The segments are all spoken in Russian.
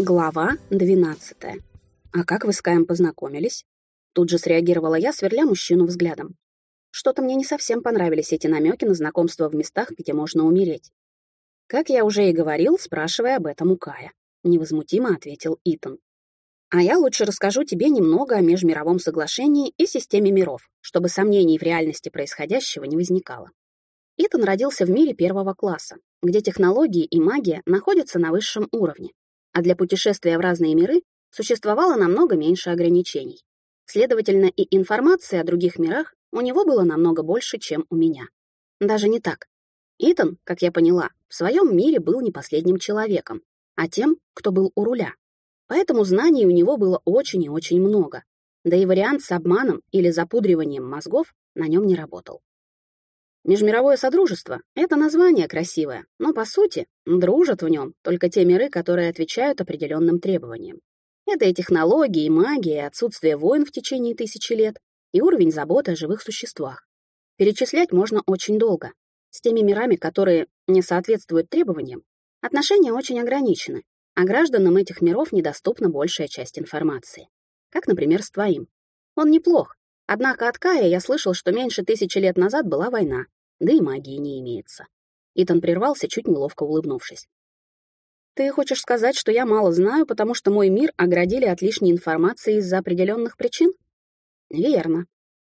Глава 12. А как вы с Каем познакомились? Тут же среагировала я, сверля мужчину взглядом. Что-то мне не совсем понравились эти намеки на знакомство в местах, где можно умереть. Как я уже и говорил, спрашивая об этом у Кая, невозмутимо ответил Итан. А я лучше расскажу тебе немного о межмировом соглашении и системе миров, чтобы сомнений в реальности происходящего не возникало. Итан родился в мире первого класса, где технологии и магия находятся на высшем уровне, а для путешествия в разные миры существовало намного меньше ограничений. Следовательно, и информации о других мирах у него было намного больше, чем у меня. Даже не так. Итан, как я поняла, в своем мире был не последним человеком, а тем, кто был у руля. Поэтому знаний у него было очень и очень много. Да и вариант с обманом или запудриванием мозгов на нем не работал. Межмировое Содружество — это название красивое, но, по сути, дружат в нем только те миры, которые отвечают определенным требованиям. Это и технологии, и магия, и отсутствие войн в течение тысячи лет, и уровень заботы о живых существах. Перечислять можно очень долго. С теми мирами, которые не соответствуют требованиям, отношения очень ограничены, а гражданам этих миров недоступна большая часть информации. Как, например, с твоим. Он неплох, однако от Кая я слышал, что меньше тысячи лет назад была война, да и магии не имеется. Итан прервался, чуть неловко улыбнувшись. «Ты хочешь сказать, что я мало знаю, потому что мой мир оградили от лишней информации из-за определенных причин?» «Верно.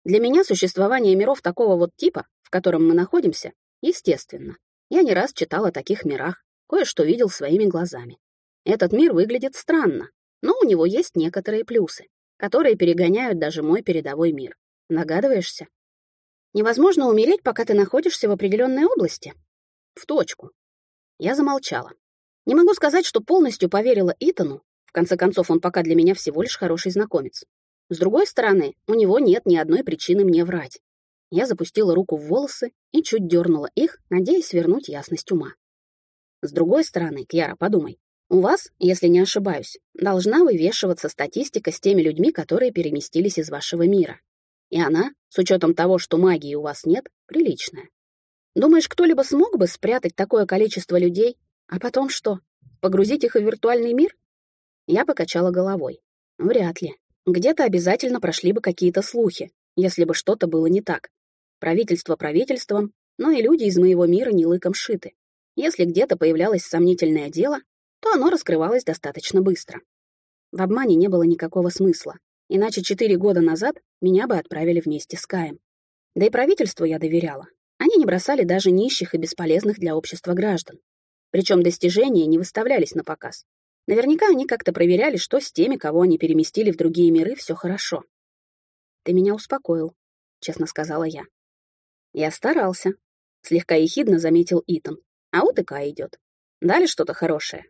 Для меня существование миров такого вот типа, в котором мы находимся, естественно. Я не раз читал о таких мирах, кое-что видел своими глазами. Этот мир выглядит странно, но у него есть некоторые плюсы, которые перегоняют даже мой передовой мир. Нагадываешься? Невозможно умереть, пока ты находишься в определенной области. В точку. Я замолчала. Не могу сказать, что полностью поверила Итану. В конце концов, он пока для меня всего лишь хороший знакомец. С другой стороны, у него нет ни одной причины мне врать. Я запустила руку в волосы и чуть дернула их, надеясь вернуть ясность ума. С другой стороны, Кьяра, подумай. У вас, если не ошибаюсь, должна вывешиваться статистика с теми людьми, которые переместились из вашего мира. И она, с учетом того, что магии у вас нет, приличная. Думаешь, кто-либо смог бы спрятать такое количество людей? А потом что? Погрузить их в виртуальный мир? Я покачала головой. Вряд ли. Где-то обязательно прошли бы какие-то слухи, если бы что-то было не так. Правительство правительством, но и люди из моего мира не лыком шиты. Если где-то появлялось сомнительное дело, то оно раскрывалось достаточно быстро. В обмане не было никакого смысла. Иначе четыре года назад меня бы отправили вместе с Каем. Да и правительству я доверяла. Они не бросали даже нищих и бесполезных для общества граждан. Причем достижения не выставлялись на показ. Наверняка они как-то проверяли, что с теми, кого они переместили в другие миры, все хорошо. «Ты меня успокоил», — честно сказала я. «Я старался», — слегка ехидно заметил Итан. «А вот и Кай идет. Дали что-то хорошее».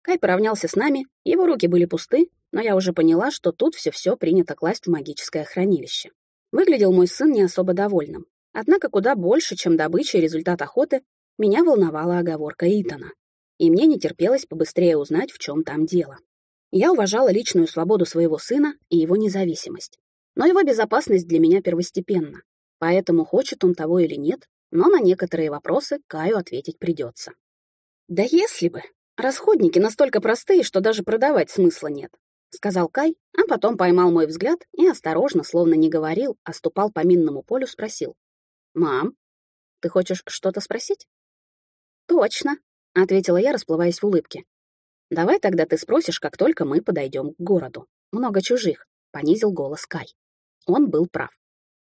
Кай поравнялся с нами, его руки были пусты, но я уже поняла, что тут все-все принято класть в магическое хранилище. Выглядел мой сын не особо довольным. Однако куда больше, чем добыча и результат охоты, меня волновала оговорка Итана. И мне не терпелось побыстрее узнать, в чем там дело. Я уважала личную свободу своего сына и его независимость. Но его безопасность для меня первостепенна. Поэтому, хочет он того или нет, но на некоторые вопросы Каю ответить придется. Да если бы. Расходники настолько простые, что даже продавать смысла нет. — сказал Кай, а потом поймал мой взгляд и осторожно, словно не говорил, а ступал по минному полю, спросил. «Мам, ты хочешь что-то спросить?» «Точно», — ответила я, расплываясь в улыбке. «Давай тогда ты спросишь, как только мы подойдем к городу. Много чужих», — понизил голос Кай. Он был прав.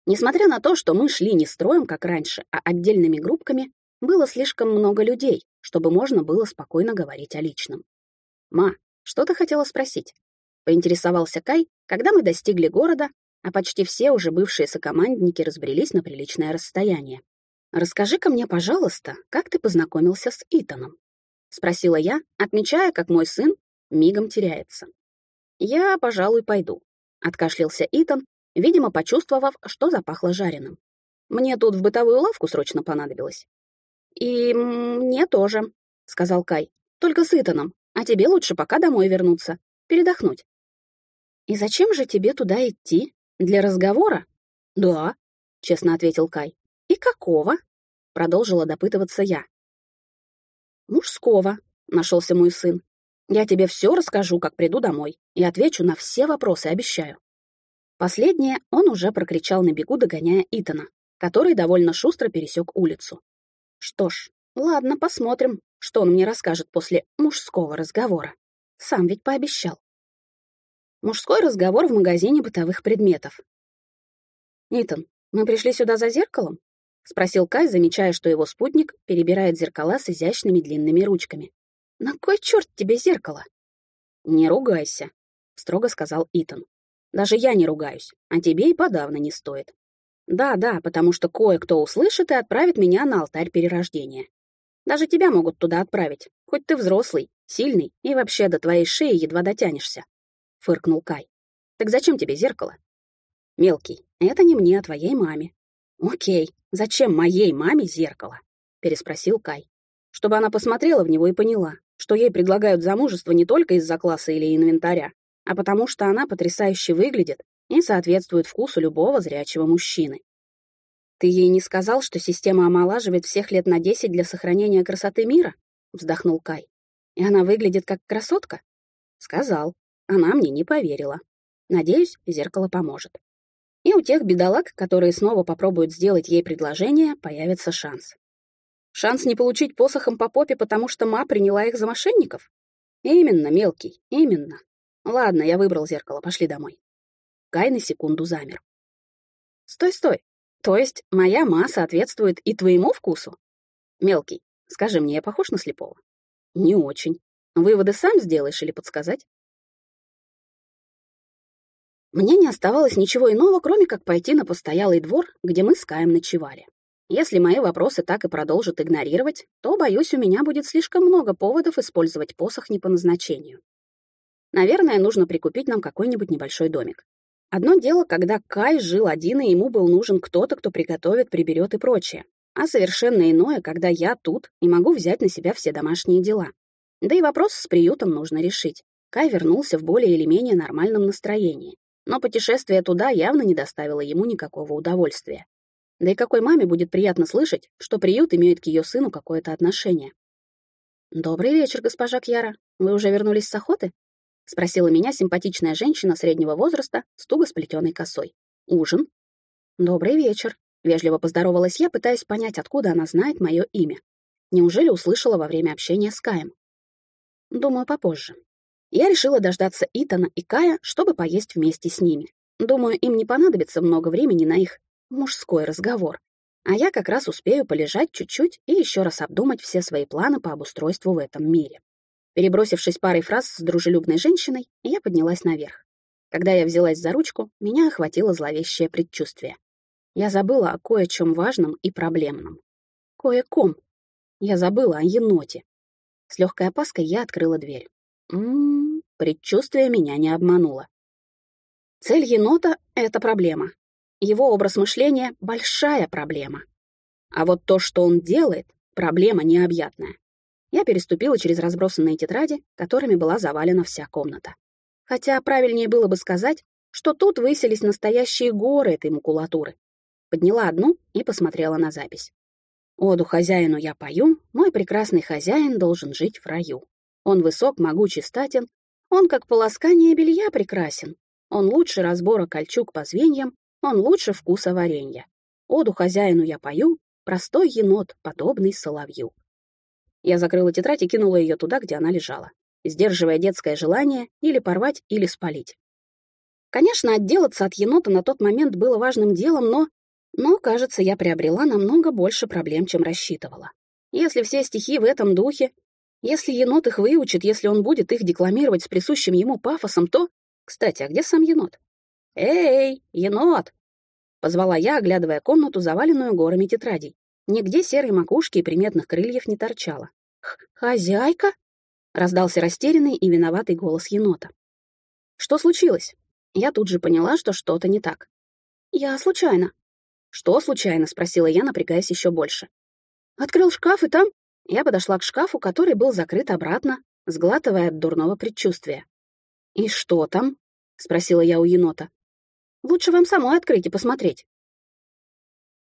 Несмотря на то, что мы шли не строем, как раньше, а отдельными группками, было слишком много людей, чтобы можно было спокойно говорить о личном. «Ма, что ты хотела спросить?» Поинтересовался Кай, когда мы достигли города, а почти все уже бывшие сокомандники разбрелись на приличное расстояние. «Расскажи-ка мне, пожалуйста, как ты познакомился с Итаном?» — спросила я, отмечая, как мой сын мигом теряется. «Я, пожалуй, пойду», — откашлялся Итан, видимо, почувствовав, что запахло жареным. «Мне тут в бытовую лавку срочно понадобилось». «И мне тоже», — сказал Кай. «Только с Итаном, а тебе лучше пока домой вернуться, передохнуть. «И зачем же тебе туда идти? Для разговора?» «Да», — честно ответил Кай. «И какого?» — продолжила допытываться я. «Мужского», — нашелся мой сын. Я тебе все расскажу, как приду домой, и отвечу на все вопросы, обещаю». Последнее он уже прокричал на бегу, догоняя Итана, который довольно шустро пересек улицу. Что ж, ладно, посмотрим, что он мне расскажет после мужского разговора. Сам ведь пообещал. Мужской разговор в магазине бытовых предметов. «Итан, мы пришли сюда за зеркалом?» — спросил Кай, замечая, что его спутник перебирает зеркала с изящными длинными ручками. «На кой черт тебе зеркало?» «Не ругайся», — строго сказал Итан. «Даже я не ругаюсь, а тебе и подавно не стоит. Да-да, потому что кое-кто услышит и отправит меня на алтарь перерождения. Даже тебя могут туда отправить, хоть ты взрослый, сильный и вообще до твоей шеи едва дотянешься», — фыркнул Кай. «Так зачем тебе зеркало?» «Мелкий, это не мне, а твоей маме». «Окей, зачем моей маме зеркало?» — переспросил Кай. «Чтобы она посмотрела в него и поняла, что ей предлагают замужество не только из-за класса или инвентаря, а потому что она потрясающе выглядит и соответствует вкусу любого зрячего мужчины. «Ты ей не сказал, что система омолаживает всех лет на десять для сохранения красоты мира?» — вздохнул Кай. «И она выглядит как красотка?» «Сказал. Она мне не поверила. Надеюсь, зеркало поможет. И у тех бедолаг, которые снова попробуют сделать ей предложение, появится шанс. Шанс не получить посохом по попе, потому что ма приняла их за мошенников? Именно, мелкий, именно. Ладно, я выбрал зеркало, пошли домой. Кай на секунду замер. Стой, стой. То есть моя ма соответствует и твоему вкусу? Мелкий, скажи мне, я похож на слепого? Не очень. Выводы сам сделаешь или подсказать? Мне не оставалось ничего иного, кроме как пойти на постоялый двор, где мы с Каем ночевали. Если мои вопросы так и продолжат игнорировать, то, боюсь, у меня будет слишком много поводов использовать посох не по назначению. Наверное, нужно прикупить нам какой-нибудь небольшой домик. Одно дело, когда Кай жил один, и ему был нужен кто-то, кто приготовит, приберет и прочее. А совершенно иное, когда я тут и могу взять на себя все домашние дела. Да и вопрос с приютом нужно решить. Кай вернулся в более или менее нормальном настроении. Но путешествие туда явно не доставило ему никакого удовольствия. Да и какой маме будет приятно слышать, что приют имеет к ее сыну какое-то отношение? «Добрый вечер, госпожа Кьяра. Вы уже вернулись с охоты?» — спросила меня симпатичная женщина среднего возраста с туго сплетенной косой. «Ужин?» «Добрый вечер», — вежливо поздоровалась я, пытаясь понять, откуда она знает мое имя. Неужели услышала во время общения с Каем? Думаю, попозже. Я решила дождаться Итана и Кая, чтобы поесть вместе с ними. Думаю, им не понадобится много времени на их мужской разговор. А я как раз успею полежать чуть-чуть и еще раз обдумать все свои планы по обустройству в этом мире. Перебросившись парой фраз с дружелюбной женщиной, я поднялась наверх. Когда я взялась за ручку, меня охватило зловещее предчувствие. Я забыла о кое-чем важном и проблемном. Кое-ком. Я забыла о еноте. С легкой опаской я открыла дверь. Ммм, предчувствие меня не обмануло. Цель енота — это проблема. Его образ мышления — большая проблема. А вот то, что он делает, проблема необъятная. Я переступила через разбросанные тетради, которыми была завалена вся комната. Хотя правильнее было бы сказать, что тут выселись настоящие горы этой макулатуры. Подняла одну и посмотрела на запись. «Оду хозяину я пою, мой прекрасный хозяин должен жить в раю. Он высок, могучий, статен, он как полоскание белья прекрасен, он лучше разбора кольчуг по звеньям, он лучше вкуса варенья. Оду хозяину я пою, простой енот, подобный соловью. Я закрыла тетрадь и кинула ее туда, где она лежала, сдерживая детское желание или порвать, или спалить. Конечно, отделаться от енота на тот момент было важным делом, но... Но, кажется, я приобрела намного больше проблем, чем рассчитывала. Если все стихи в этом духе, если енот их выучит, если он будет их декламировать с присущим ему пафосом, то... Кстати, а где сам енот? «Эй, енот!» — позвала я, оглядывая комнату, заваленную горами тетрадей. Нигде серой макушки и приметных крыльев не торчало. «Хозяйка?» — раздался растерянный и виноватый голос енота. «Что случилось?» Я тут же поняла, что что-то не так. «Я случайно». «Что случайно?» — спросила я, напрягаясь еще больше. «Открыл шкаф, и там...» Я подошла к шкафу, который был закрыт обратно, сглатывая от дурного предчувствия. «И что там?» — спросила я у енота. Лучше вам самой открыть и посмотреть.